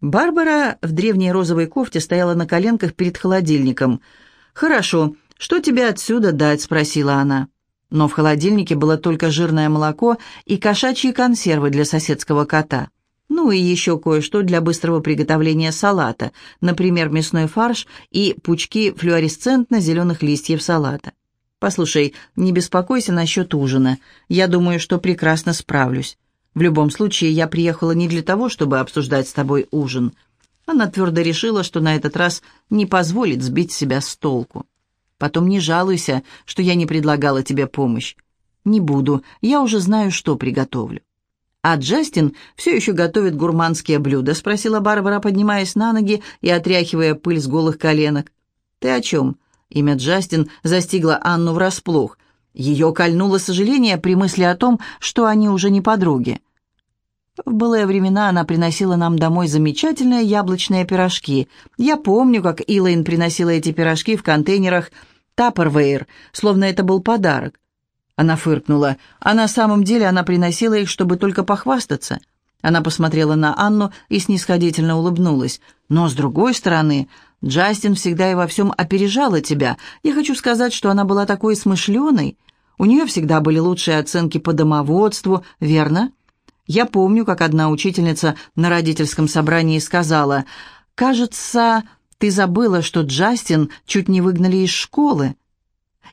Барбара в древней розовой кофте стояла на коленках перед холодильником. «Хорошо, что тебе отсюда дать?» – спросила она. Но в холодильнике было только жирное молоко и кошачьи консервы для соседского кота. Ну и еще кое-что для быстрого приготовления салата, например, мясной фарш и пучки флуоресцентно-зеленых листьев салата. «Послушай, не беспокойся насчет ужина. Я думаю, что прекрасно справлюсь. В любом случае, я приехала не для того, чтобы обсуждать с тобой ужин. Она твердо решила, что на этот раз не позволит сбить себя с толку. Потом не жалуйся, что я не предлагала тебе помощь. Не буду, я уже знаю, что приготовлю. «А Джастин все еще готовит гурманские блюда?» — спросила Барбара, поднимаясь на ноги и отряхивая пыль с голых коленок. «Ты о чем?» Имя Джастин застигло Анну врасплох. Ее кольнуло сожаление при мысли о том, что они уже не подруги. В былые времена она приносила нам домой замечательные яблочные пирожки. Я помню, как Илайн приносила эти пирожки в контейнерах Таппервейр, словно это был подарок. Она фыркнула, а на самом деле она приносила их, чтобы только похвастаться. Она посмотрела на Анну и снисходительно улыбнулась. «Но, с другой стороны, Джастин всегда и во всем опережала тебя. Я хочу сказать, что она была такой смышленой. У нее всегда были лучшие оценки по домоводству, верно?» Я помню, как одна учительница на родительском собрании сказала, «Кажется, ты забыла, что Джастин чуть не выгнали из школы».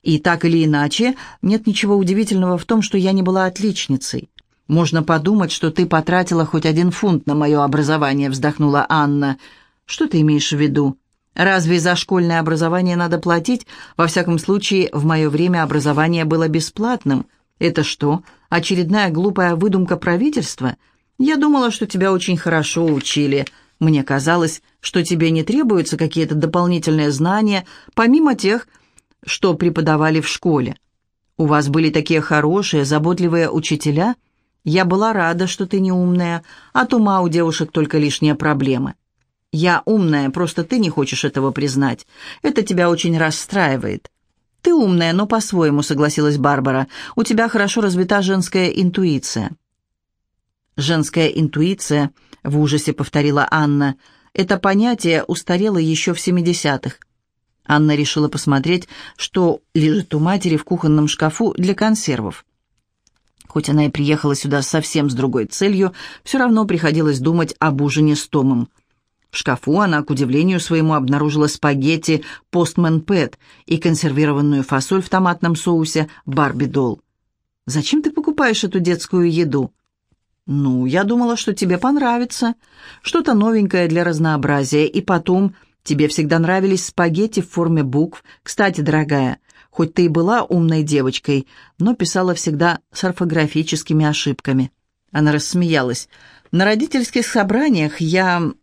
И так или иначе, нет ничего удивительного в том, что я не была отличницей. «Можно подумать, что ты потратила хоть один фунт на мое образование», — вздохнула Анна. «Что ты имеешь в виду? Разве за школьное образование надо платить? Во всяком случае, в мое время образование было бесплатным. Это что, очередная глупая выдумка правительства? Я думала, что тебя очень хорошо учили. Мне казалось, что тебе не требуются какие-то дополнительные знания, помимо тех, что преподавали в школе. У вас были такие хорошие, заботливые учителя. Я была рада, что ты не умная. От ума у девушек только лишние проблемы. Я умная, просто ты не хочешь этого признать. Это тебя очень расстраивает. «Ты умная, но по-своему», — согласилась Барбара. «У тебя хорошо развита женская интуиция». «Женская интуиция», — в ужасе повторила Анна, — «это понятие устарело еще в семидесятых». Анна решила посмотреть, что лежит у матери в кухонном шкафу для консервов. Хоть она и приехала сюда совсем с другой целью, все равно приходилось думать об ужине с Томом — в шкафу она, к удивлению своему, обнаружила спагетти «Постмен Пэт» и консервированную фасоль в томатном соусе «Барби Долл». «Зачем ты покупаешь эту детскую еду?» «Ну, я думала, что тебе понравится. Что-то новенькое для разнообразия. И потом, тебе всегда нравились спагетти в форме букв. Кстати, дорогая, хоть ты и была умной девочкой, но писала всегда с орфографическими ошибками». Она рассмеялась. «На родительских собраниях я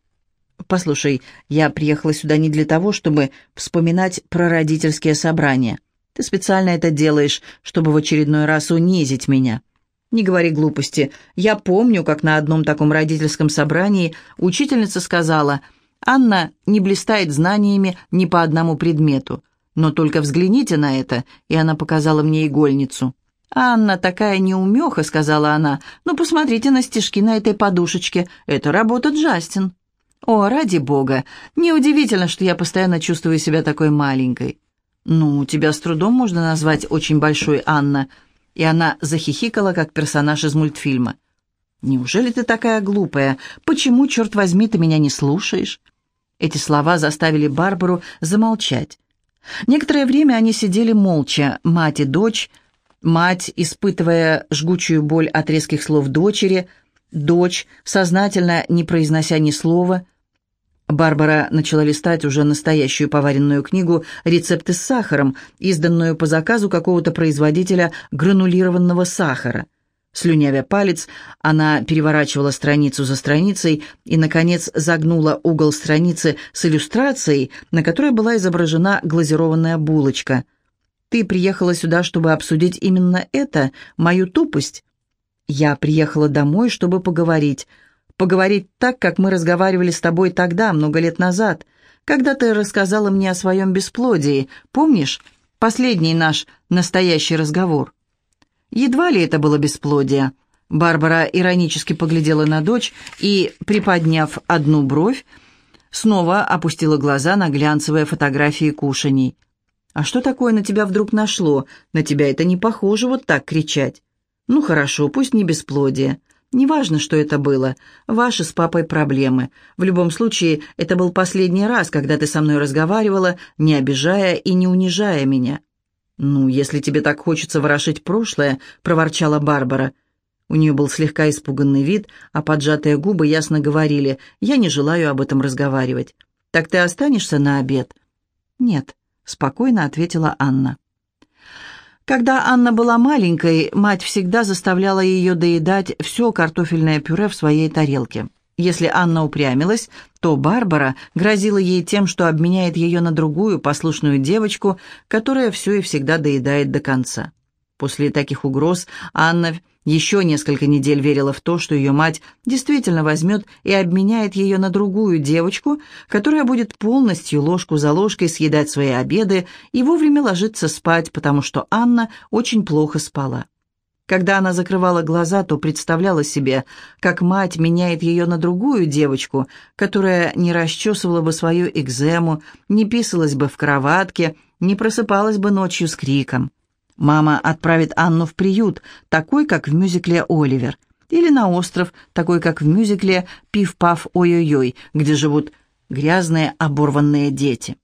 «Послушай, я приехала сюда не для того, чтобы вспоминать про родительские собрания. Ты специально это делаешь, чтобы в очередной раз унизить меня. Не говори глупости. Я помню, как на одном таком родительском собрании учительница сказала, «Анна не блистает знаниями ни по одному предмету, но только взгляните на это», и она показала мне игольницу. «Анна такая неумеха», — сказала она, «но посмотрите на стежки на этой подушечке, это работа Джастин». «О, ради бога! Неудивительно, что я постоянно чувствую себя такой маленькой». «Ну, тебя с трудом можно назвать очень большой, Анна». И она захихикала, как персонаж из мультфильма. «Неужели ты такая глупая? Почему, черт возьми, ты меня не слушаешь?» Эти слова заставили Барбару замолчать. Некоторое время они сидели молча, мать и дочь, мать, испытывая жгучую боль от резких слов дочери, дочь, сознательно не произнося ни слова, Барбара начала листать уже настоящую поваренную книгу «Рецепты с сахаром», изданную по заказу какого-то производителя гранулированного сахара. Слюнявя палец, она переворачивала страницу за страницей и, наконец, загнула угол страницы с иллюстрацией, на которой была изображена глазированная булочка. «Ты приехала сюда, чтобы обсудить именно это, мою тупость?» «Я приехала домой, чтобы поговорить», поговорить так, как мы разговаривали с тобой тогда, много лет назад, когда ты рассказала мне о своем бесплодии. Помнишь? Последний наш настоящий разговор. Едва ли это было бесплодие. Барбара иронически поглядела на дочь и, приподняв одну бровь, снова опустила глаза на глянцевые фотографии кушаний. «А что такое на тебя вдруг нашло? На тебя это не похоже вот так кричать». «Ну хорошо, пусть не бесплодие. Неважно, что это было. Ваши с папой проблемы. В любом случае, это был последний раз, когда ты со мной разговаривала, не обижая и не унижая меня». «Ну, если тебе так хочется ворошить прошлое», — проворчала Барбара. У нее был слегка испуганный вид, а поджатые губы ясно говорили «Я не желаю об этом разговаривать». «Так ты останешься на обед?» «Нет», — спокойно ответила Анна. Когда Анна была маленькой, мать всегда заставляла ее доедать все картофельное пюре в своей тарелке. Если Анна упрямилась, то Барбара грозила ей тем, что обменяет ее на другую послушную девочку, которая все и всегда доедает до конца. После таких угроз Анна еще несколько недель верила в то, что ее мать действительно возьмет и обменяет ее на другую девочку, которая будет полностью ложку за ложкой съедать свои обеды и вовремя ложиться спать, потому что Анна очень плохо спала. Когда она закрывала глаза, то представляла себе, как мать меняет ее на другую девочку, которая не расчесывала бы свою экзему, не писалась бы в кроватке, не просыпалась бы ночью с криком. Мама отправит Анну в приют, такой, как в мюзикле «Оливер», или на остров, такой, как в мюзикле «Пиф-паф, ой-ой-ой», где живут грязные оборванные дети.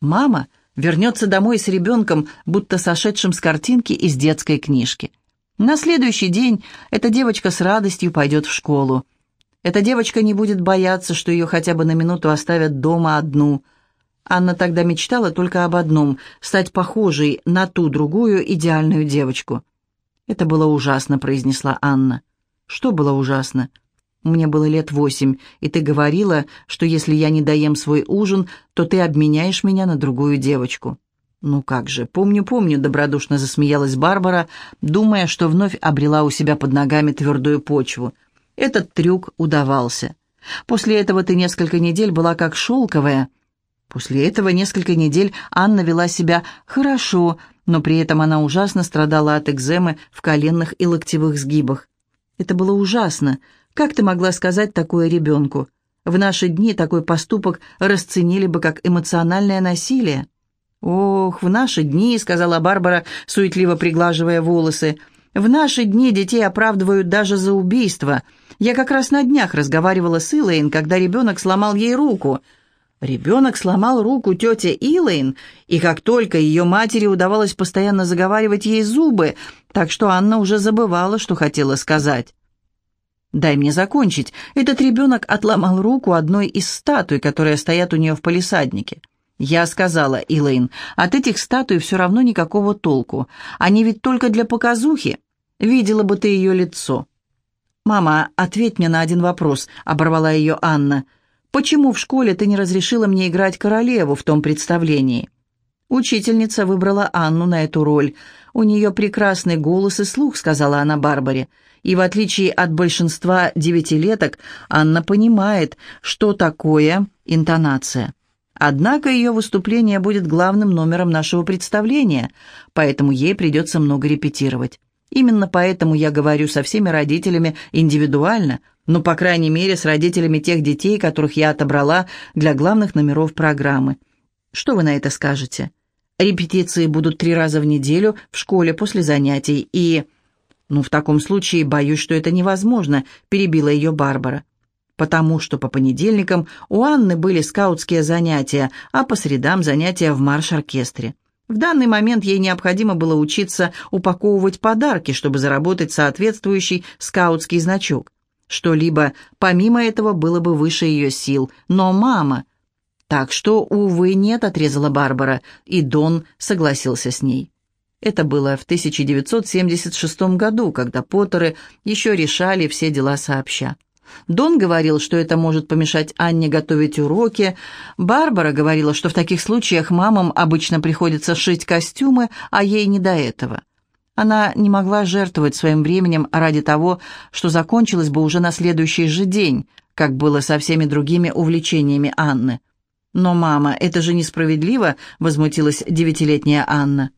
Мама вернется домой с ребенком, будто сошедшим с картинки из детской книжки. На следующий день эта девочка с радостью пойдет в школу. Эта девочка не будет бояться, что ее хотя бы на минуту оставят дома одну – Анна тогда мечтала только об одном — стать похожей на ту другую идеальную девочку. «Это было ужасно», — произнесла Анна. «Что было ужасно?» «Мне было лет восемь, и ты говорила, что если я не доем свой ужин, то ты обменяешь меня на другую девочку». «Ну как же, помню, помню», — добродушно засмеялась Барбара, думая, что вновь обрела у себя под ногами твердую почву. Этот трюк удавался. После этого ты несколько недель была как шелковая — После этого несколько недель Анна вела себя хорошо, но при этом она ужасно страдала от экземы в коленных и локтевых сгибах. Это было ужасно. Как ты могла сказать такое ребенку? В наши дни такой поступок расценили бы как эмоциональное насилие. «Ох, в наши дни», — сказала Барбара, суетливо приглаживая волосы, «в наши дни детей оправдывают даже за убийство. Я как раз на днях разговаривала с Илэйн, когда ребенок сломал ей руку». Ребенок сломал руку тете Илэйн, и как только ее матери удавалось постоянно заговаривать ей зубы, так что Анна уже забывала, что хотела сказать. «Дай мне закончить. Этот ребенок отломал руку одной из статуй, которые стоят у нее в палисаднике. Я сказала, Илэйн, от этих статуй все равно никакого толку. Они ведь только для показухи. Видела бы ты ее лицо». «Мама, ответь мне на один вопрос», — оборвала ее Анна. — Почему в школе ты не разрешила мне играть королеву в том представлении?» Учительница выбрала Анну на эту роль. «У нее прекрасный голос и слух», — сказала она Барбаре. «И в отличие от большинства девятилеток, Анна понимает, что такое интонация. Однако ее выступление будет главным номером нашего представления, поэтому ей придется много репетировать. Именно поэтому я говорю со всеми родителями индивидуально, ну, по крайней мере, с родителями тех детей, которых я отобрала для главных номеров программы. Что вы на это скажете? Репетиции будут три раза в неделю в школе после занятий, и... Ну, в таком случае, боюсь, что это невозможно, перебила ее Барбара. Потому что по понедельникам у Анны были скаутские занятия, а по средам занятия в марш-оркестре. В данный момент ей необходимо было учиться упаковывать подарки, чтобы заработать соответствующий скаутский значок. Что-либо помимо этого было бы выше ее сил. Но мама... Так что, увы, нет, отрезала Барбара, и Дон согласился с ней. Это было в 1976 году, когда Поттеры еще решали все дела сообща. Дон говорил, что это может помешать Анне готовить уроки. Барбара говорила, что в таких случаях мамам обычно приходится шить костюмы, а ей не до этого. Она не могла жертвовать своим временем ради того, что закончилось бы уже на следующий же день, как было со всеми другими увлечениями Анны. «Но, мама, это же несправедливо!» — возмутилась девятилетняя Анна.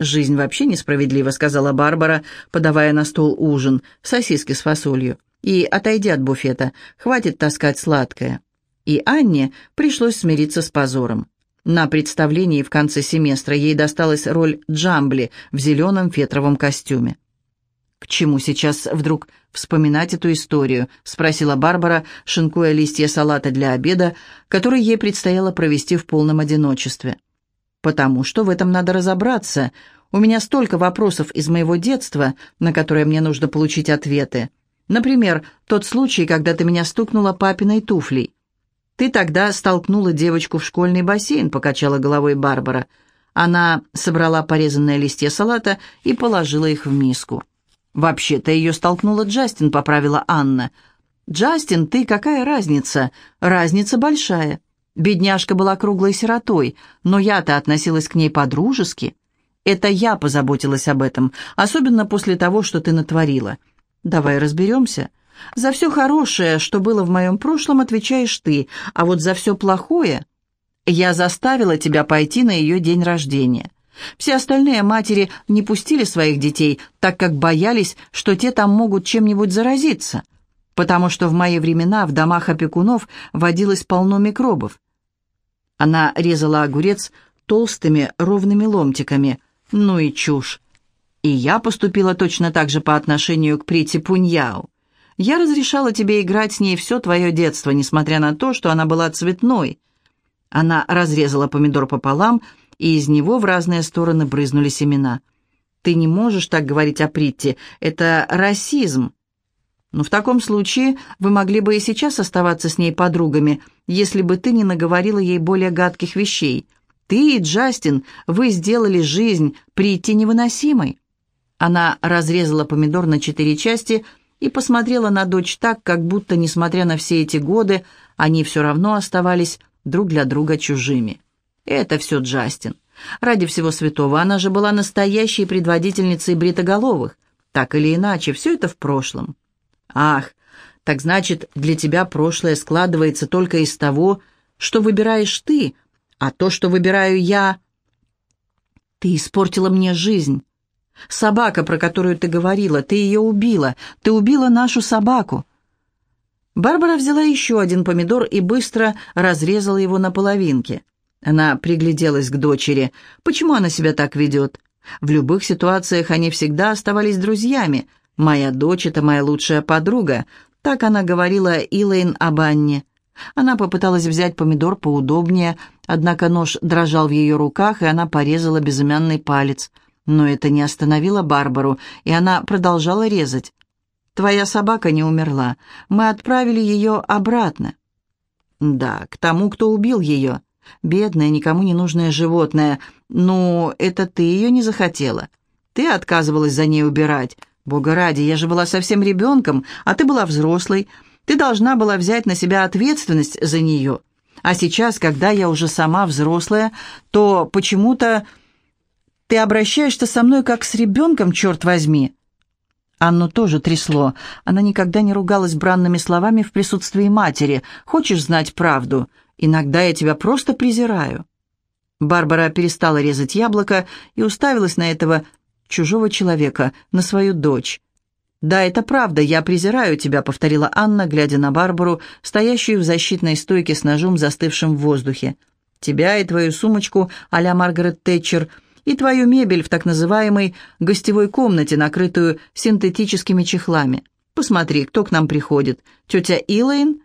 «Жизнь вообще несправедлива», — сказала Барбара, подавая на стол ужин, сосиски с фасолью. «И отойди от буфета, хватит таскать сладкое». И Анне пришлось смириться с позором. На представлении в конце семестра ей досталась роль Джамбли в зеленом фетровом костюме. «К чему сейчас вдруг вспоминать эту историю?» — спросила Барбара, шинкуя листья салата для обеда, который ей предстояло провести в полном одиночестве. «Потому что в этом надо разобраться. У меня столько вопросов из моего детства, на которые мне нужно получить ответы. Например, тот случай, когда ты меня стукнула папиной туфлей. Ты тогда столкнула девочку в школьный бассейн», — покачала головой Барбара. Она собрала порезанные листья салата и положила их в миску. «Вообще-то ее столкнула Джастин», — поправила Анна. «Джастин, ты какая разница? Разница большая. Бедняжка была круглой сиротой, но я-то относилась к ней по-дружески. Это я позаботилась об этом, особенно после того, что ты натворила. Давай разберемся. За все хорошее, что было в моем прошлом, отвечаешь ты, а вот за все плохое я заставила тебя пойти на ее день рождения. Все остальные матери не пустили своих детей, так как боялись, что те там могут чем-нибудь заразиться, потому что в мои времена в домах опекунов водилось полно микробов. Она резала огурец толстыми ровными ломтиками. Ну и чушь. И я поступила точно так же по отношению к Прити Пуньяу. Я разрешала тебе играть с ней все твое детство, несмотря на то, что она была цветной. Она разрезала помидор пополам и из него в разные стороны брызнули семена. «Ты не можешь так говорить о Притти. Это расизм». «Но в таком случае вы могли бы и сейчас оставаться с ней подругами, если бы ты не наговорила ей более гадких вещей. Ты и Джастин, вы сделали жизнь Притти невыносимой». Она разрезала помидор на четыре части и посмотрела на дочь так, как будто, несмотря на все эти годы, они все равно оставались друг для друга чужими. Это все Джастин. Ради всего святого, она же была настоящей предводительницей бритоголовых. Так или иначе, все это в прошлом. Ах, так значит, для тебя прошлое складывается только из того, что выбираешь ты, а то, что выбираю я... Ты испортила мне жизнь. Собака, про которую ты говорила, ты ее убила. Ты убила нашу собаку. Барбара взяла еще один помидор и быстро разрезала его на половинки. Она пригляделась к дочери. Почему она себя так ведет? В любых ситуациях они всегда оставались друзьями. «Моя дочь — это моя лучшая подруга», — так она говорила Илэйн об Анне. Она попыталась взять помидор поудобнее, однако нож дрожал в ее руках, и она порезала безымянный палец. Но это не остановило Барбару, и она продолжала резать. «Твоя собака не умерла. Мы отправили ее обратно». «Да, к тому, кто убил ее. Бедное, никому не нужное животное. Ну, это ты ее не захотела. Ты отказывалась за ней убирать. Бога ради, я же была совсем ребенком, а ты была взрослой. Ты должна была взять на себя ответственность за нее. А сейчас, когда я уже сама взрослая, то почему-то ты обращаешься со мной как с ребенком, черт возьми». Анну тоже трясло. Она никогда не ругалась бранными словами в присутствии матери. «Хочешь знать правду? Иногда я тебя просто презираю». Барбара перестала резать яблоко и уставилась на этого чужого человека, на свою дочь. «Да, это правда, я презираю тебя», — повторила Анна, глядя на Барбару, стоящую в защитной стойке с ножом, застывшим в воздухе. «Тебя и твою сумочку а-ля Маргарет Тэтчер, и твою мебель в так называемой гостевой комнате, накрытую синтетическими чехлами. Посмотри, кто к нам приходит. Тетя Илэйн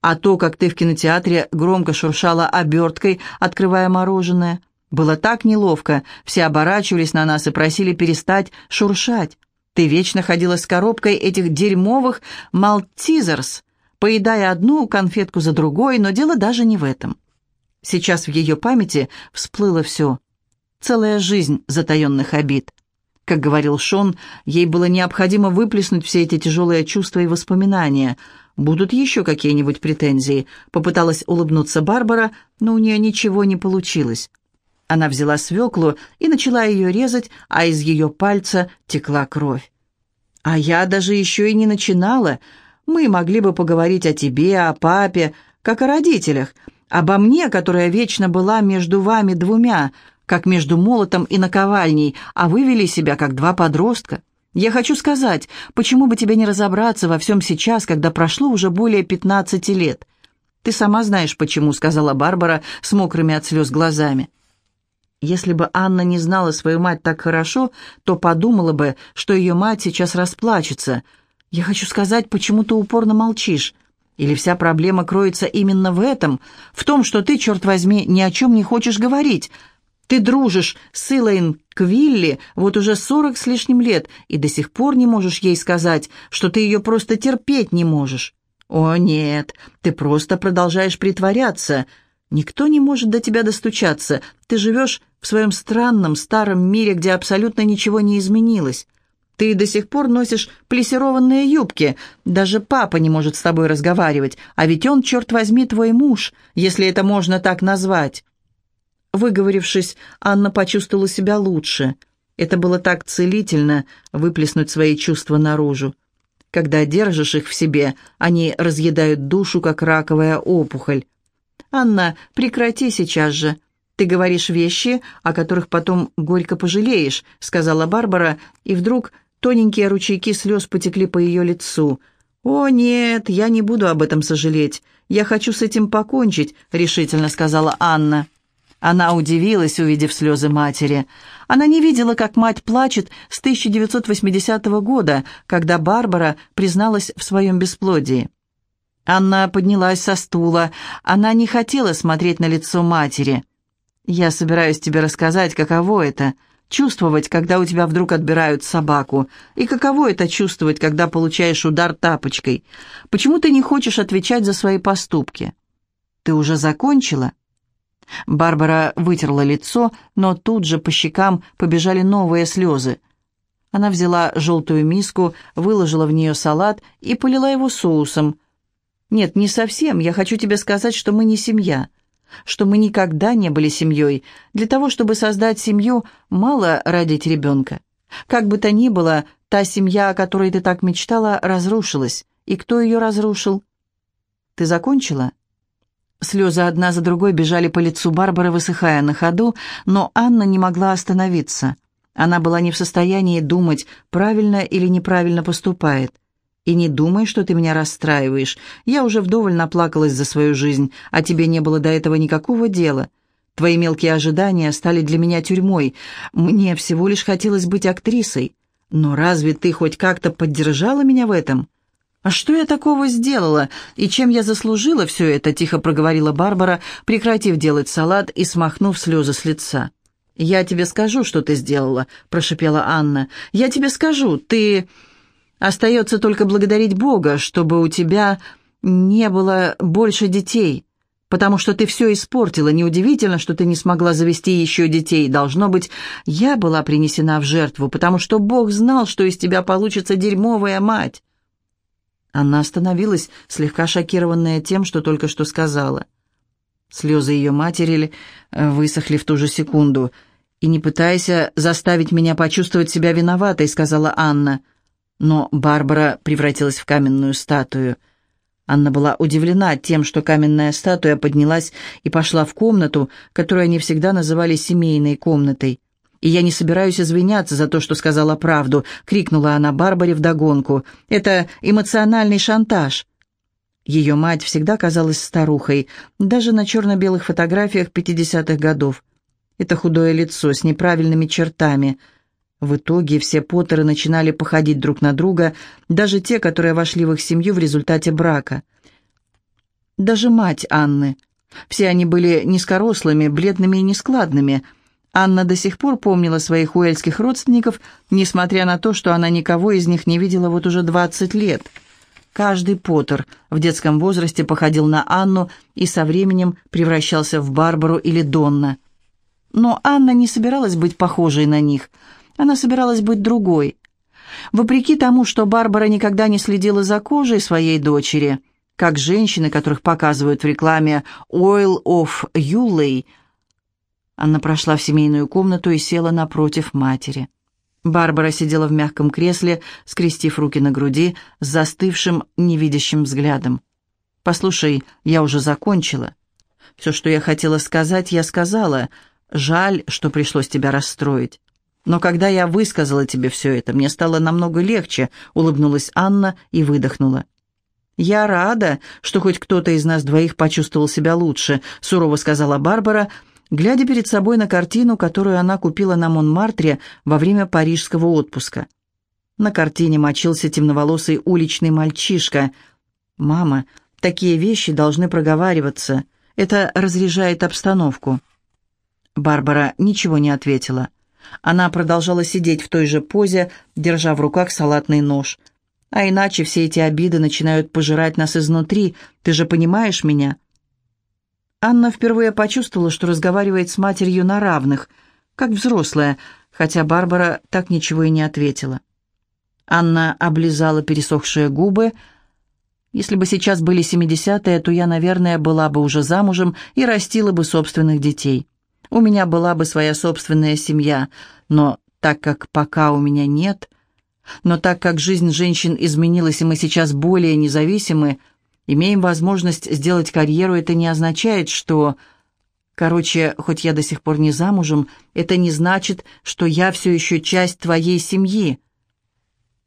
а то, как ты в кинотеатре громко шуршала оберткой, открывая мороженое. Было так неловко, все оборачивались на нас и просили перестать шуршать. Ты вечно ходила с коробкой этих дерьмовых «Малтизерс», поедая одну конфетку за другой, но дело даже не в этом. Сейчас в ее памяти всплыло все. Целая жизнь затаенных обид. Как говорил Шон, ей было необходимо выплеснуть все эти тяжелые чувства и воспоминания – Будут еще какие-нибудь претензии?» Попыталась улыбнуться Барбара, но у нее ничего не получилось. Она взяла свеклу и начала ее резать, а из ее пальца текла кровь. «А я даже еще и не начинала. Мы могли бы поговорить о тебе, о папе, как о родителях, обо мне, которая вечно была между вами двумя, как между молотом и наковальней, а вы вели себя, как два подростка. Я хочу сказать, почему бы тебе не разобраться во всем сейчас, когда прошло уже более пятнадцати лет? Ты сама знаешь, почему», — сказала Барбара с мокрыми от слез глазами. Если бы Анна не знала свою мать так хорошо, то подумала бы, что ее мать сейчас расплачется. «Я хочу сказать, почему ты упорно молчишь?» Или вся проблема кроется именно в этом, в том, что ты, черт возьми, ни о чем не хочешь говорить. Ты дружишь с Илайн Квилли вот уже сорок с лишним лет и до сих пор не можешь ей сказать, что ты ее просто терпеть не можешь. О, нет, ты просто продолжаешь притворяться. Никто не может до тебя достучаться. Ты живешь в своем странном старом мире, где абсолютно ничего не изменилось. Ты до сих пор носишь плессированные юбки. Даже папа не может с тобой разговаривать, а ведь он, черт возьми, твой муж, если это можно так назвать». Выговорившись, Анна почувствовала себя лучше. Это было так целительно выплеснуть свои чувства наружу. Когда держишь их в себе, они разъедают душу, как раковая опухоль. «Анна, прекрати сейчас же. Ты говоришь вещи, о которых потом горько пожалеешь», — сказала Барбара, и вдруг Тоненькие ручейки слез потекли по ее лицу. «О, нет, я не буду об этом сожалеть. Я хочу с этим покончить», — решительно сказала Анна. Она удивилась, увидев слезы матери. Она не видела, как мать плачет с 1980 года, когда Барбара призналась в своем бесплодии. Анна поднялась со стула. Она не хотела смотреть на лицо матери. «Я собираюсь тебе рассказать, каково это чувствовать, когда у тебя вдруг отбирают собаку, и каково это чувствовать, когда получаешь удар тапочкой. Почему ты не хочешь отвечать за свои поступки? Ты уже закончила?» Барбара вытерла лицо, но тут же по щекам побежали новые слезы. Она взяла желтую миску, выложила в нее салат и полила его соусом. «Нет, не совсем. Я хочу тебе сказать, что мы не семья что мы никогда не были семьей. Для того, чтобы создать семью, мало родить ребенка. Как бы то ни было, та семья, о которой ты так мечтала, разрушилась. И кто ее разрушил? Ты закончила? Слезы одна за другой бежали по лицу Барбары, высыхая на ходу, но Анна не могла остановиться. Она была не в состоянии думать, правильно или неправильно поступает. И не думай, что ты меня расстраиваешь. Я уже вдоволь наплакалась за свою жизнь, а тебе не было до этого никакого дела. Твои мелкие ожидания стали для меня тюрьмой. Мне всего лишь хотелось быть актрисой. Но разве ты хоть как-то поддержала меня в этом?» «А что я такого сделала? И чем я заслужила все это?» — тихо проговорила Барбара, прекратив делать салат и смахнув слезы с лица. «Я тебе скажу, что ты сделала», — прошепела Анна. «Я тебе скажу. Ты...» Остается только благодарить Бога, чтобы у тебя не было больше детей, потому что ты все испортила. Неудивительно, что ты не смогла завести еще детей. Должно быть, я была принесена в жертву, потому что Бог знал, что из тебя получится дерьмовая мать». Она остановилась, слегка шокированная тем, что только что сказала. Слезы ее матери э, высохли в ту же секунду. «И не пытайся заставить меня почувствовать себя виноватой», — сказала Анна. Но Барбара превратилась в каменную статую. Анна была удивлена тем, что каменная статуя поднялась и пошла в комнату, которую они всегда называли семейной комнатой. «И я не собираюсь извиняться за то, что сказала правду», — крикнула она Барбаре вдогонку. «Это эмоциональный шантаж». Ее мать всегда казалась старухой, даже на черно-белых фотографиях 50-х годов. Это худое лицо с неправильными чертами — в итоге все Поттеры начинали походить друг на друга, даже те, которые вошли в их семью в результате брака. Даже мать Анны. Все они были низкорослыми, бледными и нескладными. Анна до сих пор помнила своих уэльских родственников, несмотря на то, что она никого из них не видела вот уже 20 лет. Каждый Поттер в детском возрасте походил на Анну и со временем превращался в Барбару или Донна. Но Анна не собиралась быть похожей на них – она собиралась быть другой. Вопреки тому, что Барбара никогда не следила за кожей своей дочери, как женщины, которых показывают в рекламе «Oil of Юлей», она прошла в семейную комнату и села напротив матери. Барбара сидела в мягком кресле, скрестив руки на груди, с застывшим, невидящим взглядом. «Послушай, я уже закончила. Все, что я хотела сказать, я сказала. Жаль, что пришлось тебя расстроить. Но когда я высказала тебе все это, мне стало намного легче», — улыбнулась Анна и выдохнула. «Я рада, что хоть кто-то из нас двоих почувствовал себя лучше», — сурово сказала Барбара, глядя перед собой на картину, которую она купила на Монмартре во время парижского отпуска. На картине мочился темноволосый уличный мальчишка. «Мама, такие вещи должны проговариваться. Это разряжает обстановку». Барбара ничего не ответила. Она продолжала сидеть в той же позе, держа в руках салатный нож. «А иначе все эти обиды начинают пожирать нас изнутри. Ты же понимаешь меня?» Анна впервые почувствовала, что разговаривает с матерью на равных, как взрослая, хотя Барбара так ничего и не ответила. Анна облизала пересохшие губы. «Если бы сейчас были семидесятые, то я, наверное, была бы уже замужем и растила бы собственных детей. У меня была бы своя собственная семья, но так как пока у меня нет, но так как жизнь женщин изменилась, и мы сейчас более независимы, имеем возможность сделать карьеру, это не означает, что... Короче, хоть я до сих пор не замужем, это не значит, что я все еще часть твоей семьи.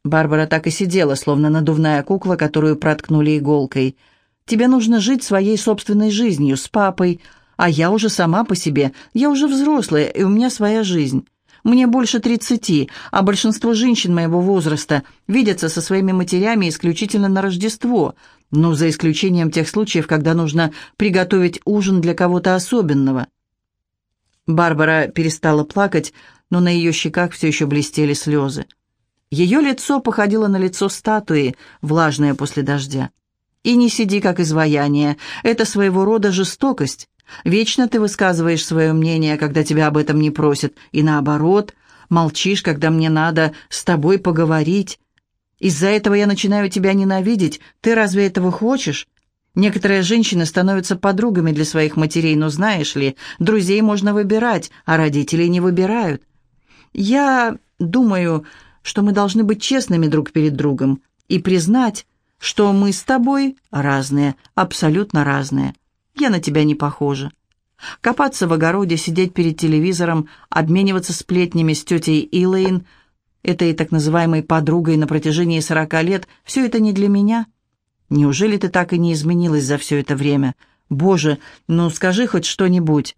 Барбара так и сидела, словно надувная кукла, которую проткнули иголкой. «Тебе нужно жить своей собственной жизнью, с папой, а я уже сама по себе, я уже взрослая, и у меня своя жизнь. Мне больше тридцати, а большинство женщин моего возраста видятся со своими матерями исключительно на Рождество, ну, за исключением тех случаев, когда нужно приготовить ужин для кого-то особенного». Барбара перестала плакать, но на ее щеках все еще блестели слезы. Ее лицо походило на лицо статуи, влажное после дождя. И не сиди как изваяние, это своего рода жестокость. Вечно ты высказываешь свое мнение, когда тебя об этом не просят, и наоборот, молчишь, когда мне надо с тобой поговорить. Из-за этого я начинаю тебя ненавидеть. Ты разве этого хочешь? Некоторые женщины становятся подругами для своих матерей, но знаешь ли, друзей можно выбирать, а родителей не выбирают. Я думаю, что мы должны быть честными друг перед другом и признать, что мы с тобой разные, абсолютно разные. Я на тебя не похожа. Копаться в огороде, сидеть перед телевизором, обмениваться сплетнями с тетей Илэйн, этой так называемой подругой на протяжении сорока лет, все это не для меня. Неужели ты так и не изменилась за все это время? Боже, ну скажи хоть что-нибудь.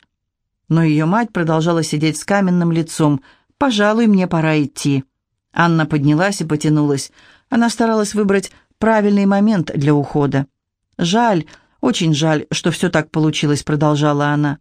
Но ее мать продолжала сидеть с каменным лицом. «Пожалуй, мне пора идти». Анна поднялась и потянулась. Она старалась выбрать правильный момент для ухода. «Жаль, очень жаль, что все так получилось», — продолжала она.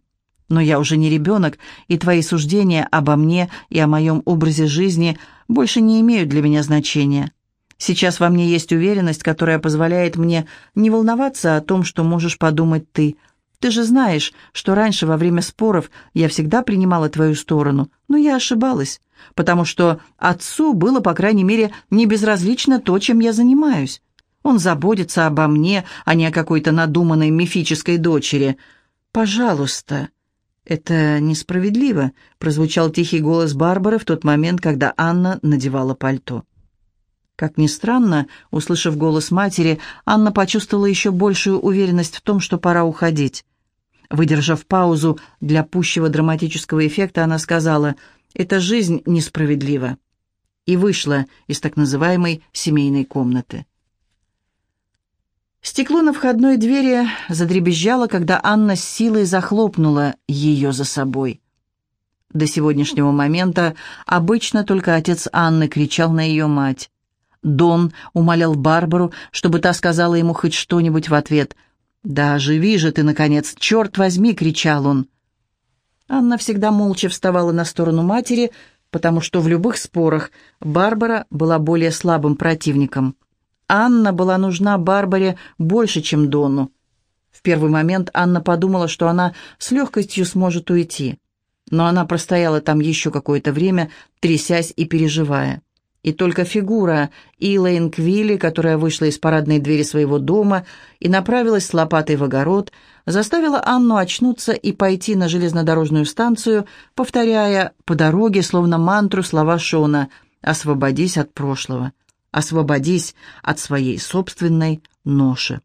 «Но я уже не ребенок, и твои суждения обо мне и о моем образе жизни больше не имеют для меня значения. Сейчас во мне есть уверенность, которая позволяет мне не волноваться о том, что можешь подумать ты. Ты же знаешь, что раньше во время споров я всегда принимала твою сторону, но я ошибалась потому что отцу было, по крайней мере, не безразлично то, чем я занимаюсь. Он заботится обо мне, а не о какой-то надуманной мифической дочери. «Пожалуйста». «Это несправедливо», — прозвучал тихий голос Барбары в тот момент, когда Анна надевала пальто. Как ни странно, услышав голос матери, Анна почувствовала еще большую уверенность в том, что пора уходить. Выдержав паузу для пущего драматического эффекта, она сказала эта жизнь несправедлива. И вышла из так называемой семейной комнаты. Стекло на входной двери задребезжало, когда Анна с силой захлопнула ее за собой. До сегодняшнего момента обычно только отец Анны кричал на ее мать. Дон умолял Барбару, чтобы та сказала ему хоть что-нибудь в ответ. «Да живи же ты, наконец! Черт возьми!» — кричал он. Анна всегда молча вставала на сторону матери, потому что в любых спорах Барбара была более слабым противником. Анна была нужна Барбаре больше, чем Дону. В первый момент Анна подумала, что она с легкостью сможет уйти. Но она простояла там еще какое-то время, трясясь и переживая. И только фигура Илэйн Квилли, которая вышла из парадной двери своего дома и направилась с лопатой в огород, заставила Анну очнуться и пойти на железнодорожную станцию, повторяя по дороге, словно мантру, слова Шона «Освободись от прошлого, освободись от своей собственной ноши».